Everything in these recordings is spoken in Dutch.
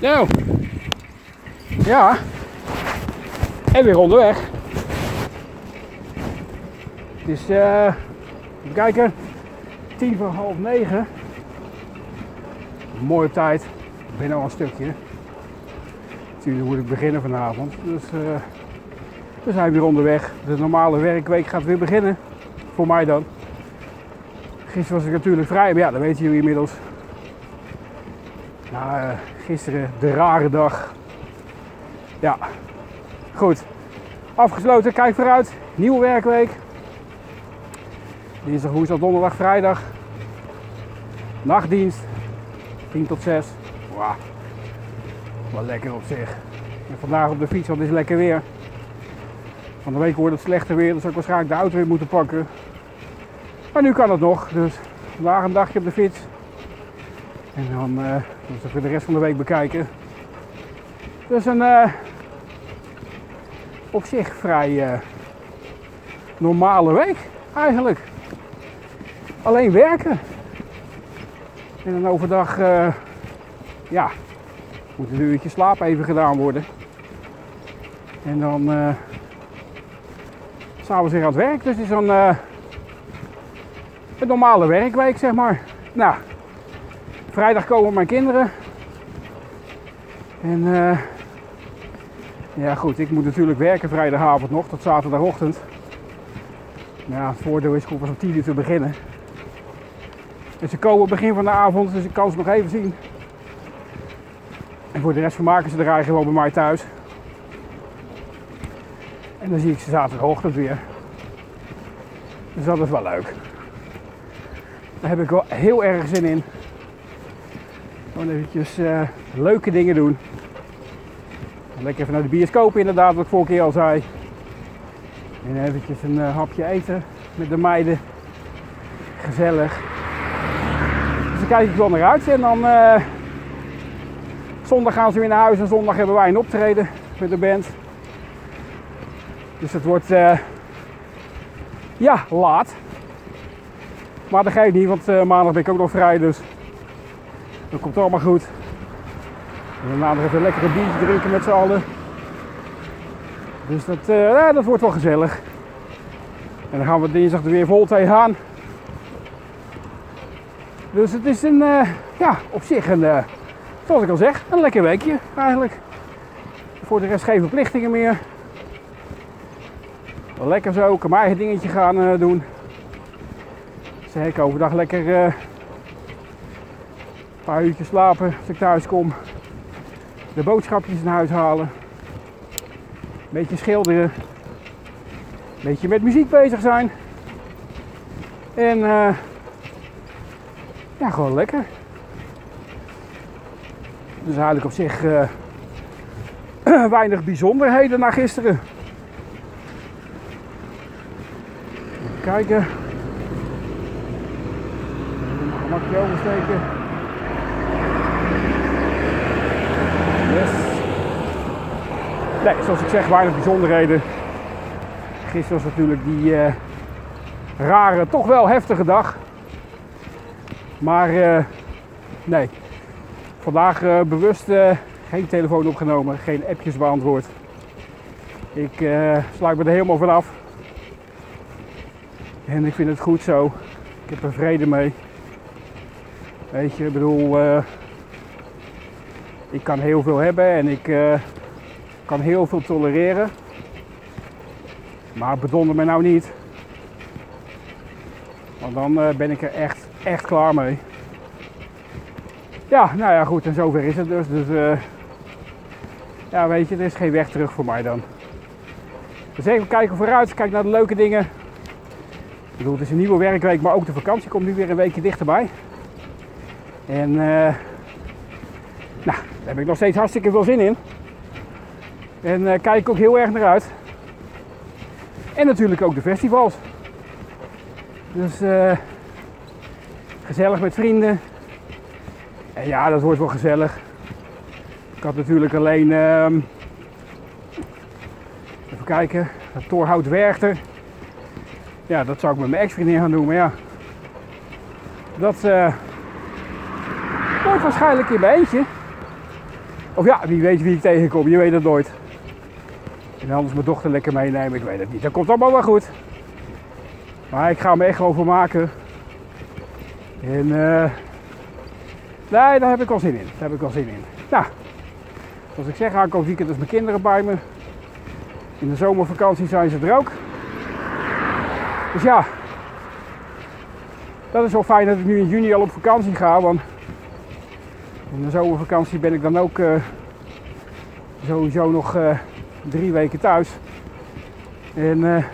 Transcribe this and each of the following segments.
Nou. Ja. En weer onderweg. Het is, even kijken, tien voor half negen. Mooi op tijd. Ik ben al een stukje. Natuurlijk moet ik beginnen vanavond. Dus eh, we zijn weer onderweg. De normale werkweek gaat weer beginnen. Voor mij dan. Gisteren was ik natuurlijk vrij, maar ja, dat weten jullie inmiddels. Nou, eh, gisteren de rare dag. Ja, goed. Afgesloten, kijk vooruit. Nieuwe werkweek. Dinsdag, woensdag, donderdag, vrijdag. Nachtdienst. 10 tot 6. Wauw. Wel lekker op zich. En vandaag op de fiets, want het is lekker weer. Van de week wordt het slechter weer, dus zal ik waarschijnlijk de auto weer moeten pakken. Maar nu kan het nog, dus vandaag een dagje op de fiets. En dan uh, dus we de rest van de week bekijken. Dus een uh, op zich vrij uh, normale week eigenlijk. Alleen werken. En dan overdag, ja, moet een uurtje slaap even gedaan worden. En dan s'avonds weer aan het werk. Dus het is uh, een normale werkweek, zeg maar. Nou, vrijdag komen mijn kinderen. En uh, ja goed, ik moet natuurlijk werken vrijdagavond nog tot zaterdagochtend. Ja, het voordeel is, pas om 10 uur te beginnen. En ze komen begin van de avond, dus ik kan ze nog even zien. En voor de rest vermaken ze draaien gewoon bij mij thuis. En dan zie ik ze zaterdagochtend weer. Dus dat is wel leuk. Daar heb ik wel heel erg zin in. Gewoon eventjes uh, leuke dingen doen. Lekker even naar de bioscoop inderdaad, wat ik vorige keer al zei. En eventjes een uh, hapje eten met de meiden. Gezellig. Dus daar kijk ik wel naar uit. En dan... Uh, Zondag gaan ze weer naar huis en zondag hebben wij een optreden met de band. Dus het wordt ja, laat. Maar dat geeft niet, want maandag ben ik ook nog vrij, dus dat komt allemaal goed. En daarna nog even lekker een biertje drinken met z'n allen. Dus dat, uh, ja, dat wordt wel gezellig. En dan gaan we dinsdag er weer vol tegenaan. Dus het is een, ja, op zich een Zoals ik al zeg, een lekker weekje eigenlijk. Voor de rest geen verplichtingen meer. Wel lekker zo, ik kan mijn eigen dingetje gaan doen. Ik overdag lekker een paar uurtjes slapen als ik thuis kom. De boodschapjes naar huis halen. Een beetje schilderen. Een beetje met muziek bezig zijn. En uh, ja, gewoon lekker. Dus eigenlijk op zich uh, weinig bijzonderheden na gisteren. Even kijken. Even een gemakje oversteken. Nee, zoals ik zeg, weinig bijzonderheden. Gisteren was natuurlijk die uh, rare, toch wel heftige dag. Maar uh, nee, Vandaag uh, bewust geen telefoon opgenomen, geen appjes beantwoord. Ik sluit me er helemaal vanaf. En ik vind het goed zo. Ik heb er vrede mee. Weet je, ik bedoel, ik kan heel veel hebben en ik kan heel veel tolereren. Maar bedonder me nou niet. Want dan ben ik er echt, echt klaar mee. Ja, nou ja, goed, en zover is het dus. Dus uh, ja, weet je, er is geen weg terug voor mij dan. Dus even kijken vooruit, kijk naar de leuke dingen. Ik bedoel, het is een nieuwe werkweek, maar ook de vakantie komt nu weer een weekje dichterbij. En uh, nou, daar heb ik nog steeds hartstikke veel zin in. En uh, kijk ook heel erg naar uit. En natuurlijk ook de festivals. Dus uh, gezellig met vrienden, en ja, dat wordt wel gezellig. Ik had natuurlijk alleen, uh, even kijken, Torhout Werchter. Ja, dat zou ik met mijn ex-vriendin gaan doen, maar ja. Dat, uh, nooit waarschijnlijk in mijn eentje. Of ja, wie weet wie ik tegenkom, je weet het nooit. En anders mijn dochter lekker meenemen, ik weet het niet. Dat komt allemaal wel goed. Maar ik ga me echt over maken. En uh, nee, daar heb ik al zin in. Daar heb ik al zin in. Nou, zoals ik zeg, aankomend weekend is mijn kinderen bij me. In de zomervakantie zijn ze er ook. Dus ja, dat is wel fijn dat ik nu in juni al op vakantie ga. Want in de zomervakantie ben ik dan ook uh, sowieso nog uh, drie weken thuis. En uh,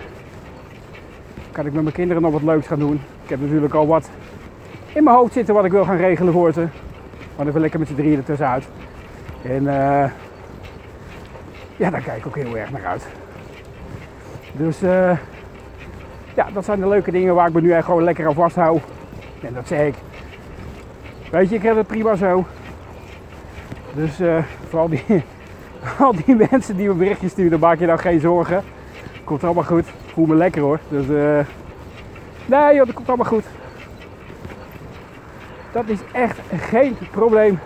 kan ik met mijn kinderen nog wat leuks gaan doen. Ik heb natuurlijk al wat in mijn hoofd zitten wat ik wil gaan regelen voor ze. Maar even lekker met z'n drieën ertussenuit. En ja, daar kijk ik ook heel erg naar uit. Dus ja, dat zijn de leuke dingen waar ik me nu echt gewoon lekker aan vasthoud. En dat zeg ik. Weet je, ik heb het prima zo. Dus uh, voor al die, al die mensen die me berichtjes sturen, maak je nou geen zorgen. Komt allemaal goed. Voel me lekker hoor. Dus uh, nee joh, dat komt allemaal goed. Dat is echt geen probleem.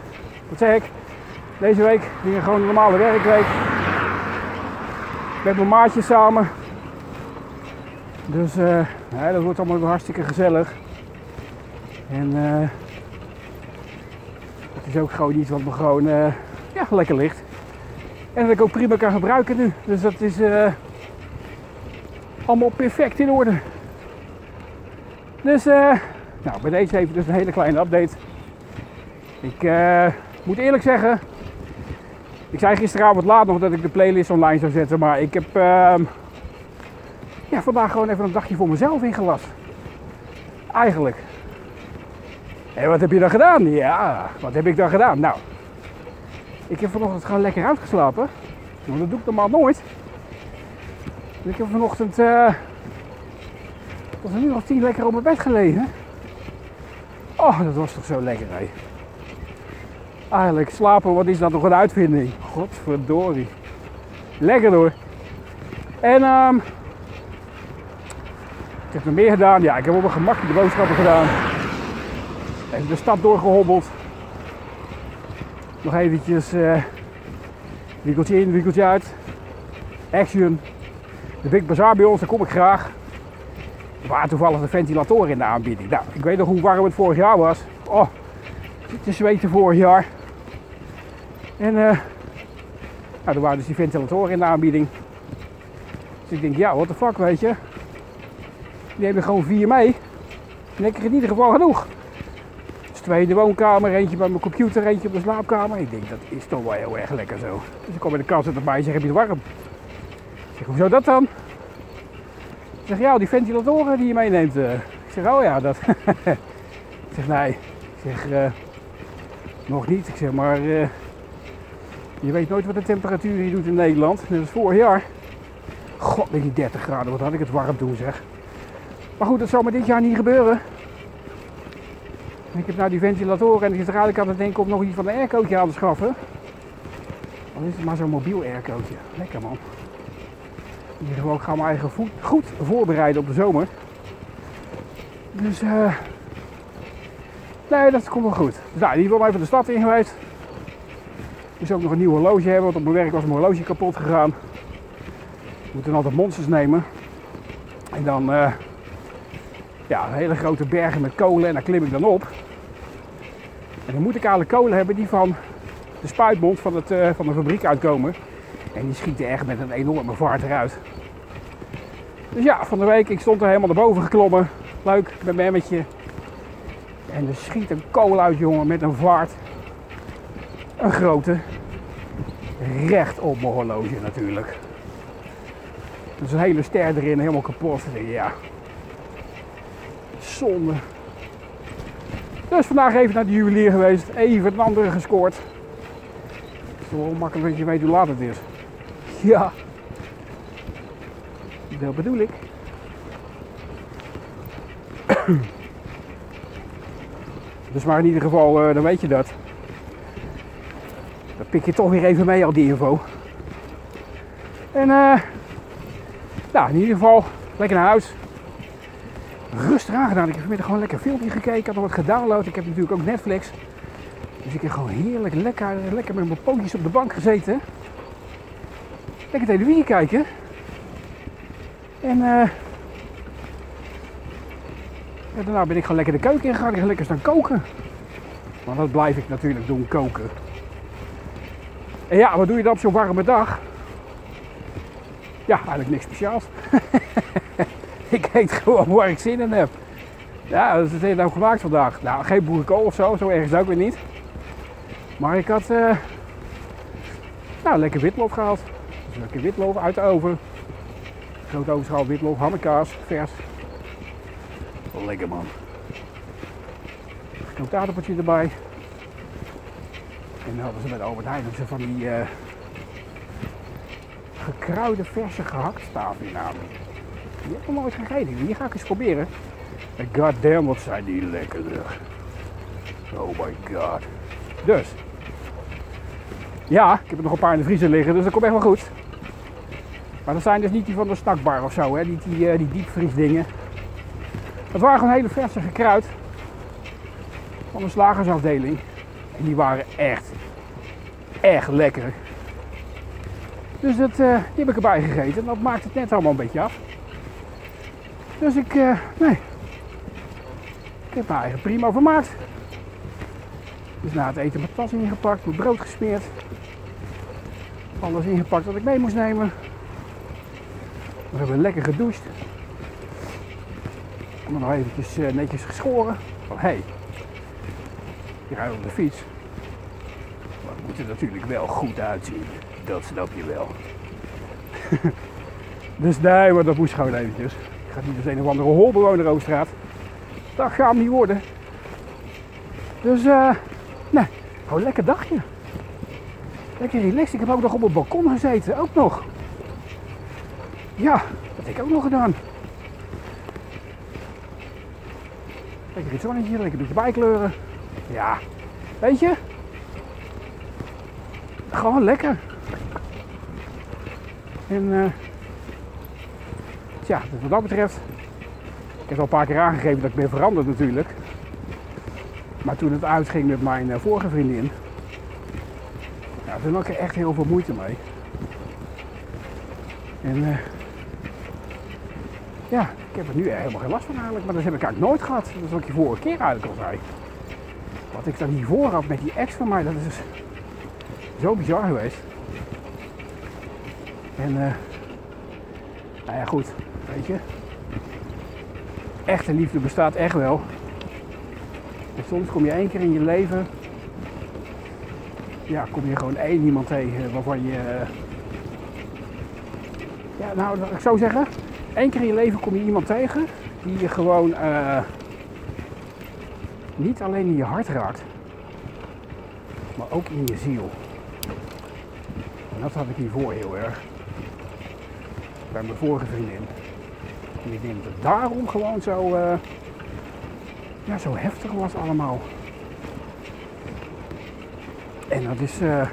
Wat zeg ik? Deze week ging gewoon een normale werkweek. Met mijn maatjes samen. Dus uh, dat wordt allemaal hartstikke gezellig. En uh, het is ook gewoon iets wat me gewoon ja, lekker ligt. En dat ik ook prima kan gebruiken nu. Dus dat is allemaal perfect in orde. Dus nou, bij deze even dus een hele kleine update. Ik moet eerlijk zeggen, ik zei gisteravond laat nog dat ik de playlist online zou zetten, maar ik heb ehm, ja, vandaag gewoon even een dagje voor mezelf ingelast. Eigenlijk. En wat heb je dan gedaan? Ja, wat heb ik dan gedaan? Nou, ik heb vanochtend gewoon lekker uitgeslapen. Want dat doe ik normaal nooit. ik heb vanochtend uh, tot een uur of tien lekker op mijn bed gelegen. Oh, dat was toch zo lekker, hè? Eigenlijk slapen, wat is dat nog een uitvinding? Godverdorie. Lekker hoor. En um, ik heb nog meer gedaan. Ja, ik heb op een gemakje de boodschappen gedaan. Even de stad doorgehobbeld. Nog eventjes uh, winkeltje in, winkeltje uit. Action. De Big Bazaar bij ons, daar kom ik graag. Waren toevallig de ventilatoren in de aanbieding. Nou, ik weet nog hoe warm het vorig jaar was. Oh, te zweten vorig jaar. En uh, nou, er waren dus die ventilatoren in de aanbieding. Dus ik denk, ja, what the fuck, weet je. Die hebben gewoon vier mee. En ik in ieder geval genoeg. Twee in de woonkamer, eentje bij mijn computer, eentje op de slaapkamer. Ik denk dat is toch wel heel erg lekker zo. Dus ik kom in de kast erbij en zeg: Heb je het warm? Ik zeg: Hoezo dat dan? Ik zeg: Ja, die ventilatoren die je meeneemt. Uh. Ik zeg: Oh ja, dat. ik zeg: Nee. Ik zeg: uh, Nog niet. Ik zeg: Maar. Uh, je weet nooit wat de temperatuur hier doet in Nederland. Net als vorig jaar. God, die 30 graden. Wat had ik het warm toen zeg. Maar goed, dat zal me dit jaar niet gebeuren. Ik heb nou die ventilatoren en ik er eigenlijk aan het denken om nog iets van een aircootje aan te schaffen. Dan is het maar zo'n mobiel aircootje. Lekker man. In ieder ik ga mijn eigen voet goed voorbereiden op de zomer. Dus. Uh, nee, dat komt wel goed. Dus nou, in ieder geval even de stad in geweest. Dus ook nog een nieuw horloge hebben, want op mijn werk was mijn horloge kapot gegaan. We moeten altijd monsters nemen. En dan... Uh, ja, hele grote bergen met kolen en daar klim ik dan op. En dan moet ik eigenlijk kolen hebben die van de spuitmond van, het, uh, van de fabriek uitkomen. En die schieten echt met een enorme vaart eruit. Dus ja, van de week, ik stond er helemaal naar boven geklommen. Leuk, met mijn emmetje. En er schiet een kool uit, jongen, met een vaart. Een grote. Recht op mijn horloge natuurlijk. Dus een hele ster erin, helemaal kapot. Ja, Zonde. Dus vandaag even naar de juwelier geweest. Even een andere gescoord. Het is wel makkelijk dat je weet hoe laat het is. Ja. Dat bedoel ik. Dus maar in ieder geval, uh, dan weet je dat. Dan pik je toch weer even mee al die info. En uh, nou, in ieder geval, lekker naar huis rustig aangedaan. Ik heb vanmiddag gewoon lekker filmpje gekeken. Ik had nog wat gedownload. Ik heb natuurlijk ook Netflix. Dus ik heb gewoon heerlijk lekker, lekker met mijn pootjes op de bank gezeten. Lekker televisie kijken. En eh ja, daarna ben ik gewoon lekker de keuken ingegaan. Ik ga lekker staan koken. Want dat blijf ik natuurlijk doen, koken. En ja, wat doe je dan op zo'n warme dag? Ja, eigenlijk niks speciaals. ik eet gewoon waar ik zin in heb. Ja, dat is het nou gemaakt vandaag. Nou, geen boerenkool of zo, zo ergens ook weer niet. Maar ik had eh, nou, lekker witlof gehaald. Dus lekker witlof uit de oven. Grote ovenschaal witlof, hammenkaas, vers. Lekker man. Gekookt aardappeltje erbij. En dan hadden ze met Albert Heijn zo van die eh, gekruide verse gehaktstaven in namelijk. Die heb ik nog nooit gegeten. Die ga ik eens proberen. En goddamn, wat zijn die lekker. Oh my god. Dus. Ja, ik heb er nog een paar in de vriezer liggen, dus dat komt echt wel goed. Maar dat zijn dus niet die van de snackbar of zo, hè? Niet die, eh, die diepvriesdingen. Dat waren gewoon hele verse gekruid. Van de slagersafdeling. En die waren echt, echt lekker. Dus dat, eh, die heb ik erbij gegeten. En dat maakt het net allemaal een beetje af. Dus ik, eh, nee. Ik heb mijn eigen prima vermaakt. Dus na het eten mijn tas ingepakt, mijn brood gesmeerd. Alles ingepakt wat ik mee moest nemen. We hebben lekker gedoucht. En dan nog eventjes eh, netjes geschoren. Van hé, hey, je rijdt op de fiets. Maar het moet er natuurlijk wel goed uitzien. Dat snap je wel. dus nee, maar dat moest gewoon eventjes. Ik ga niet als een of andere holbewoner over straat. Dat gaat hem niet worden. Dus eh, nee, gewoon een lekker dagje. Lekker relaxed. Ik heb ook nog op het balkon gezeten. Ook nog. Ja, dat heb ik ook nog gedaan. Lekker het zonnetje, lekker een beetje bijkleuren. Ja, weet je? Gewoon lekker. En uh, tja, dus wat dat betreft, ik heb al een paar keer aangegeven dat ik ben veranderd natuurlijk. Maar toen het uitging met mijn uh, vorige vriendin, ja, toen had ik er echt heel veel moeite mee. En uh, ja, ik heb er nu helemaal geen last van eigenlijk, maar dat heb ik eigenlijk nooit gehad. Dat is wat ik je vorige keer eigenlijk al zei. Wat ik dan hiervoor had met die ex van mij, dat is dus zo bizar geweest. En uh, nou ja, goed, weet je. Echte liefde bestaat echt wel. En soms kom je één keer in je leven, ja, kom je gewoon één iemand tegen waarvan je, uh, ja, nou, ik zou zeggen, één keer in je leven kom je iemand tegen die je gewoon uh, niet alleen in je hart raakt, maar ook in je ziel. En dat had ik hiervoor heel erg. Bij mijn vorige vriendin. En ik denk dat het daarom gewoon zo, uh, ja, zo heftig was allemaal. En dat is uh,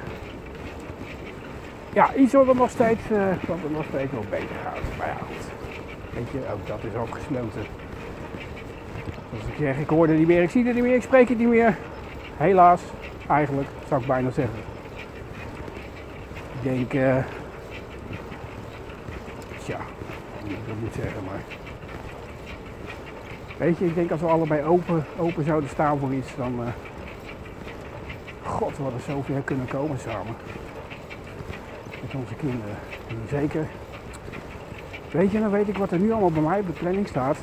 ja, iets wat er nog steeds, uh, wat er nog steeds wel beter gaat. Maar ja, goed. Weet je, ook dat is ook gesloten. Ik zeg, ik hoorde niet meer, ik zie het niet meer, ik spreek het niet meer. Helaas, eigenlijk, zou ik bijna zeggen. Ik denk, uh, tja, ik maar... Weet je, ik denk als we allebei open, open zouden staan voor iets, dan... Uh, God, we hadden zover kunnen komen samen. Met onze kinderen. En zeker, weet je, dan weet ik wat er nu allemaal bij mij op de planning staat.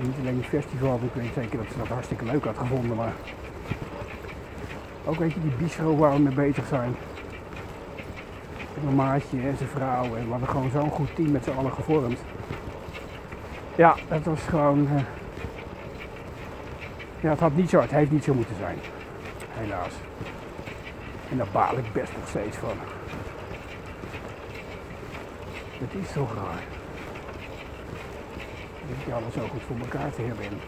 Niet alleen het festival, ik weet zeker dat ze dat hartstikke leuk had gevonden, maar ook weet je, die bistro waar we mee bezig zijn. Mijn maatje en zijn vrouw en we hadden gewoon zo'n goed team met z'n allen gevormd. Ja, dat was gewoon. Uh, ja, het had niet zo, het heeft niet zo moeten zijn. Helaas. En daar baal ik best nog steeds van. Het is toch raar. Dat je alles zo goed voor elkaar te hebben.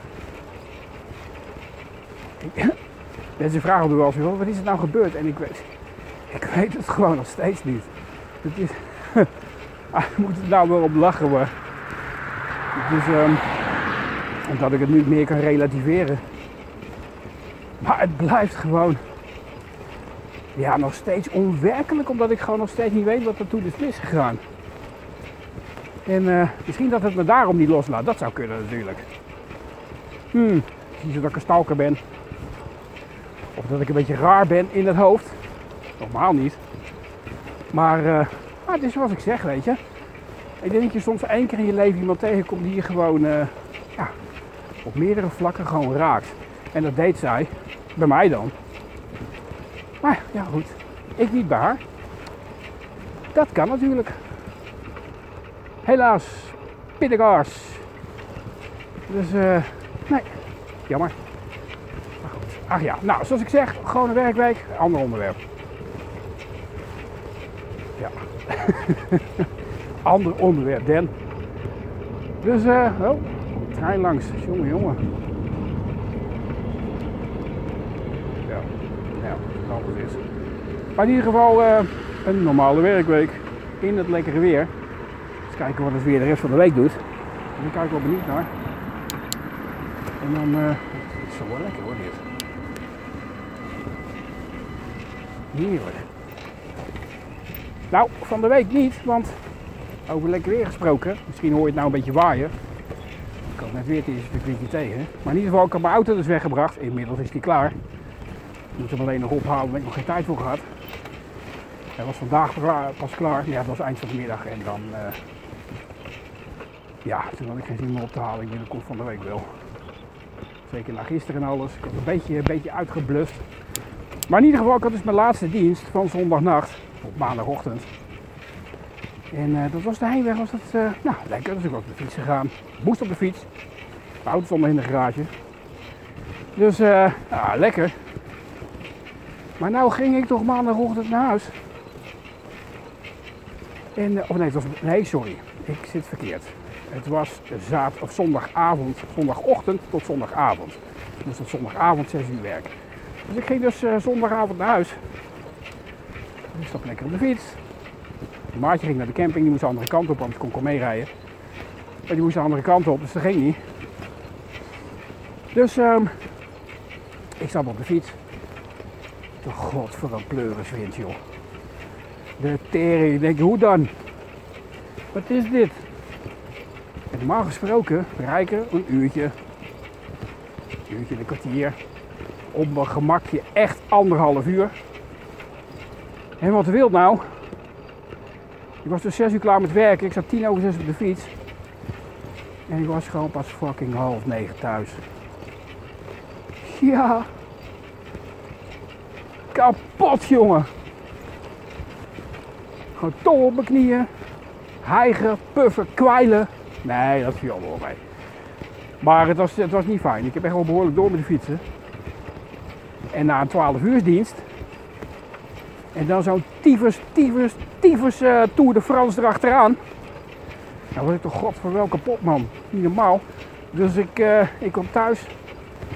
Mensen vragen me wel eens, wat is er nou gebeurd? En ik weet, ik weet het gewoon nog steeds niet. Het is, ik moet er nou wel op lachen, maar dus, um, omdat ik het nu meer kan relativeren. Maar het blijft gewoon ja, nog steeds onwerkelijk, omdat ik gewoon nog steeds niet weet wat er toen is misgegaan. En eh, misschien dat het me daarom niet loslaat, dat zou kunnen natuurlijk. Hmm, misschien dat ik een stalker ben. Of dat ik een beetje raar ben in het hoofd. Normaal niet. Maar uh, het is zoals ik zeg, weet je. Ik denk dat je soms één keer in je leven iemand tegenkomt die je gewoon uh, ja, op meerdere vlakken gewoon raakt. En dat deed zij, bij mij dan. Maar ja goed, ik niet bij haar. Dat kan natuurlijk. Helaas, pindakaas. Dus uh, nee, jammer. Maar goed, ach ja, nou zoals ik zeg, gewoon een werkweek, ander onderwerp. Ja. ander onderwerp, Dan. Dus, eh, uh, oh, trein langs. Jongen, jongen. Ja, ja, alles is. Maar in ieder geval uh, een normale werkweek in het lekkere weer. Eens kijken wat het weer de rest van de week doet. Daar kijk ik wel benieuwd naar. En dan, uh, het is zo wel lekker hoor dit. Heerlijk. Nou, van de week niet, want over lekker weer gesproken. Misschien hoor je het nou een beetje waaien. Ik had net weer het een tegen. Maar in ieder geval, ik heb mijn auto dus weggebracht. Inmiddels is die klaar. Ik moet hem alleen nog ophalen, daar heb ik nog geen tijd voor gehad. Hij was vandaag pas klaar. Ja, het was eind van de middag. En dan, uh, ja, toen had ik geen zin meer op te halen. Ik binnenkort van de week wel. Zeker na gisteren en alles. Ik had een beetje, een beetje uitgeblust. Maar in ieder geval, ik had dus mijn laatste dienst van zondagnacht op maandagochtend. En uh, dat was de heenweg, was dat uh, nou, lekker. Dus ik was op de fiets gegaan. Moest op de fiets. De auto stond in de garage. Dus uh, ja, lekker. Maar nou ging ik toch maandagochtend naar huis. En, of nee, was, nee, sorry. Ik zit verkeerd. Het was zaad, of zondagavond, zondagochtend tot zondagavond. Dus tot zondagavond 6 uur werk. Dus ik ging dus zondagavond naar huis. Ik stap lekker op de fiets. Een maatje ging naar de camping, die moest de andere kant op, want ik kon ik kon meerijden. Maar die moest de andere kant op, dus dat ging niet. Dus um, ik stap op de fiets. De god voor een pleuriswind, joh. De tering, ik denk, hoe dan? Wat is dit? Normaal gesproken bereiken een uurtje, een uurtje, een kwartier. Op mijn gemakje echt anderhalf uur. En wat wil nou? Ik was dus 6 uur klaar met werken. Ik zat 10 over 6 op de fiets. En ik was gewoon pas fucking half negen thuis. Ja. Kapot, jongen. Gewoon tol op mijn knieën. Hijgen, puffen, kwijlen. Nee, dat viel allemaal mee. Maar het was, het was niet fijn. Ik heb echt wel behoorlijk door met de fietsen. En na een 12 uur dienst en dan zo'n tyfus, tyfus, tyfus uh, Tour de France erachteraan. Nou word ik toch god voor welke kapot man. Niet normaal. Dus ik, uh, ik kom thuis.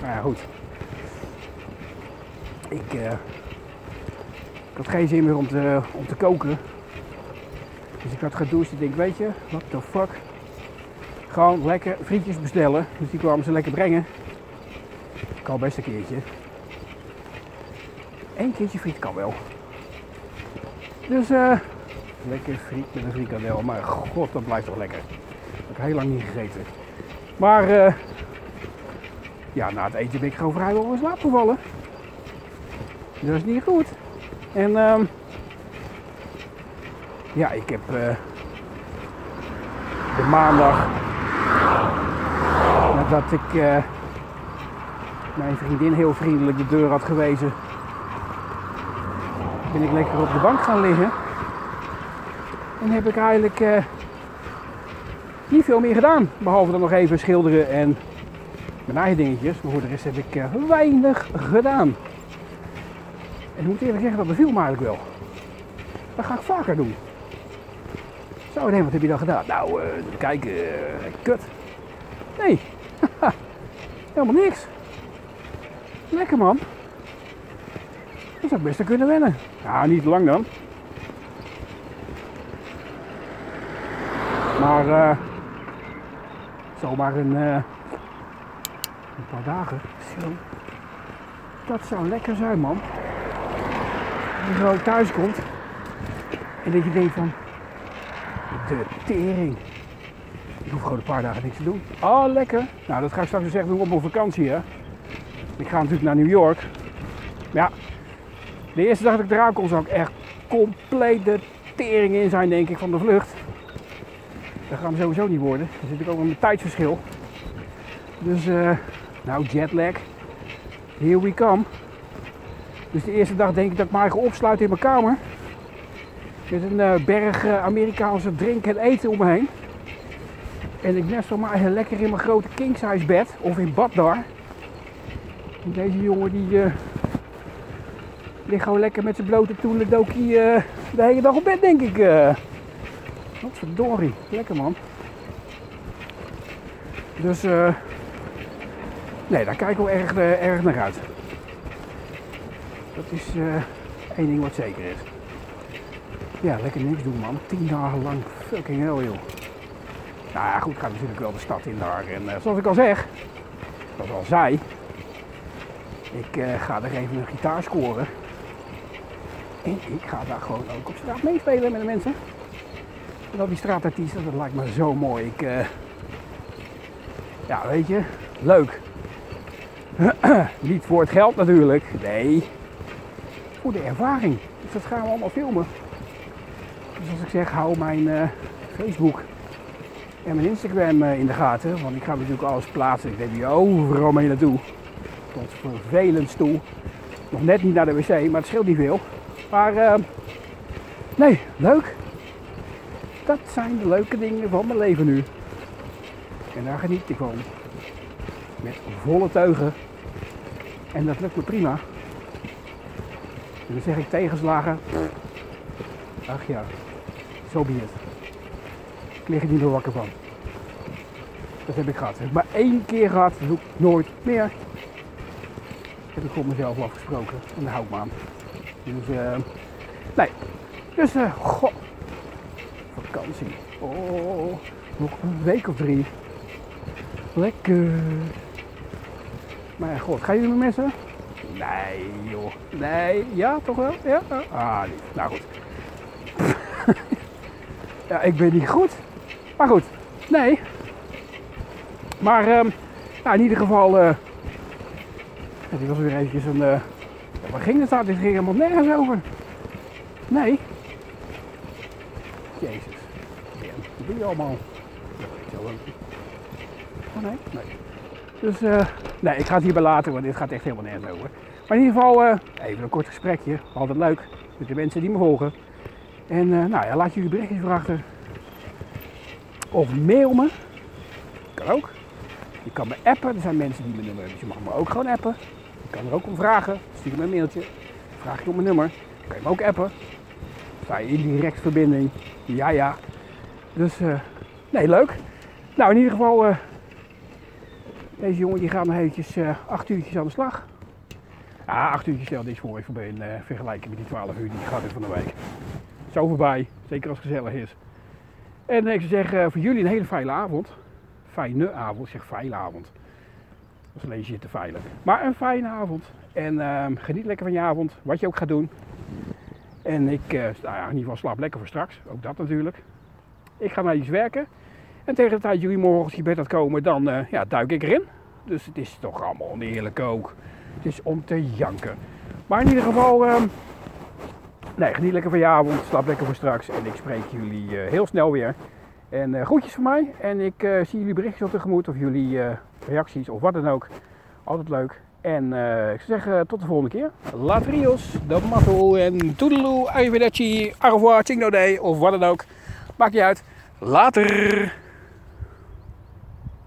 Nou ja, goed. Ik, uh, ik had geen zin meer om te, om te koken. Dus ik had gedoucht. Ik denk, weet je, what the fuck. Gewoon lekker frietjes bestellen. Dus die kwamen ze lekker brengen. Ik Kan best een keertje. Eén keertje friet kan wel. Dus uh, lekker friet met een frikadel. Maar god, dat blijft toch lekker. Dat heb ik heel lang niet gegeten. Maar uh, ja, na het eten ben ik gewoon vrijwel in slaap gevallen. Dat is niet goed. En um, ja, ik heb uh, de maandag nadat ik uh, mijn vriendin heel vriendelijk de deur had gewezen ben ik lekker op de bank gaan liggen. En heb ik eigenlijk uh, niet veel meer gedaan. Behalve dan nog even schilderen en mijn eigen dingetjes. Maar voor de rest heb ik uh, weinig gedaan. En ik moet eerlijk zeggen, dat beviel me eigenlijk wel. Dat ga ik vaker doen. Zo, nee, wat heb je dan gedaan? Nou, uh, kijk, kut. Nee, helemaal niks. Lekker man. Dat zou best kunnen wennen. Ja, niet lang dan. Maar uh, zomaar een, uh, een paar dagen. Dat zou lekker zijn, man. Dat je gewoon thuis komt. En dat je denkt van... De tering. Ik hoef gewoon een paar dagen niks te doen. Oh, lekker. Nou, dat ga ik straks dus echt doen op mijn vakantie, hè. Ik ga natuurlijk naar New York. Ja, de eerste dag dat ik eraan kom zou ik echt compleet de tering in zijn, denk ik, van de vlucht. Dat gaat hem sowieso niet worden. Er zit ook een tijdsverschil. Dus, eh, nou, jetlag. Here we come. Dus de eerste dag denk ik dat ik mij ga opsluiten in mijn kamer. Met een eh, berg uh, Amerikaanse drinken en eten om me heen. En ik nestel maar lekker in mijn grote king-size bed. Of in bad daar. En deze jongen die uh, ligt gewoon lekker met zijn blote toeledokie uh, de hele dag op bed denk ik. Wat verdorie. Lekker man. Dus nee, daar kijken we erg, erg naar uit. Dat is één ding wat zeker is. Ja, lekker niks doen man. Tien dagen lang. Fucking hell joh. Nou ja, goed, ik ga natuurlijk wel de stad in daar. En uh, zoals ik al zeg, zoals al zei, ik uh, ga er even een gitaar scoren. En ik ga daar gewoon ook op straat meespelen met de mensen. En die straatartiesten, dat lijkt me zo mooi. Ik, uh, ja, weet je, leuk. Niet voor het geld natuurlijk, nee. Voor de ervaring. Dus dat gaan we allemaal filmen. Dus als ik zeg, hou mijn uh, Facebook en mijn Instagram uh, in de gaten. Want ik ga natuurlijk alles plaatsen. Ik neem je overal mee naartoe. Tot vervelend toe. Nog net niet naar de wc, maar het scheelt niet veel. Maar uh, nee, leuk. Dat zijn de leuke dingen van mijn leven nu. En daar geniet ik van. Met volle teugen. En dat lukt me prima. En dan zeg ik tegenslagen. Ach ja, zo so be it. Ik lig er niet meer wakker van. Dat heb ik gehad. Dat heb ik maar één keer gehad, dat doe ik nooit meer. Dat heb ik voor mezelf afgesproken en daar hou ik me aan. Dus, uh, nee. Dus, uh, goh. Vakantie. Oh, nog een week of drie. Lekker. Maar ja, god, gaan jullie me missen? Nee, joh. Nee, ja, toch wel? Ja? Ah, lief. Nou goed. ja, ik ben niet goed. Maar goed, nee. Maar um, nou, in ieder geval, uh, dit was weer eventjes een, waar ging het daar? Dit ging helemaal nergens over. Nee. Jezus. Wat doe je allemaal? Oh nee? Nee. Dus uh, nee, ik ga het hierbij laten, want dit gaat echt helemaal nergens over. Maar in ieder geval, uh, even een kort gesprekje. Altijd leuk met de mensen die me volgen. En uh, nou ja, laat jullie berichtjes achter. Of mail me. Kan ook. Je kan me appen. Er zijn mensen die mijn nummer hebben. Dus je mag me ook gewoon appen. Kan er ook om vragen. Stuur me een mailtje. Vraag je om mijn nummer. Kan je me ook appen. Sta je in direct verbinding. Ja, ja. Dus, uh, nee, leuk. Nou, in ieder geval, uh, deze jongen die gaat nog eventjes uh, acht uurtjes aan de slag. Ja, acht uurtjes stel dit voor even bij een vergelijking met die 12 uur die gaat in van de week. Zo voorbij, zeker als het gezellig is. En ik zou zeggen, voor jullie een hele fijne avond. Fijne avond, zeg fijne avond. Alleen je te veilig. Maar een fijne avond. En uh, geniet lekker van je avond, wat je ook gaat doen. En ik, nou ja, in ieder geval slaap lekker voor straks. Ook dat natuurlijk. Ik ga naar iets werken. En tegen de tijd jullie morgen je bed gaat komen, dan uh, ja, duik ik erin. Dus het is toch allemaal heerlijk ook. Het is om te janken. Maar in ieder geval, uh, nee, geniet lekker van je avond. Slaap lekker voor straks. En ik spreek jullie uh, heel snel weer. En groetjes van mij. En ik zie jullie berichtjes op tegemoet. Of jullie reacties of wat dan ook. Altijd leuk. En ik zou zeggen tot de volgende keer. Latrios, de matto en toedeloe, arrivederci, au revoir, ching no day of wat dan ook. Maakt niet uit. Later!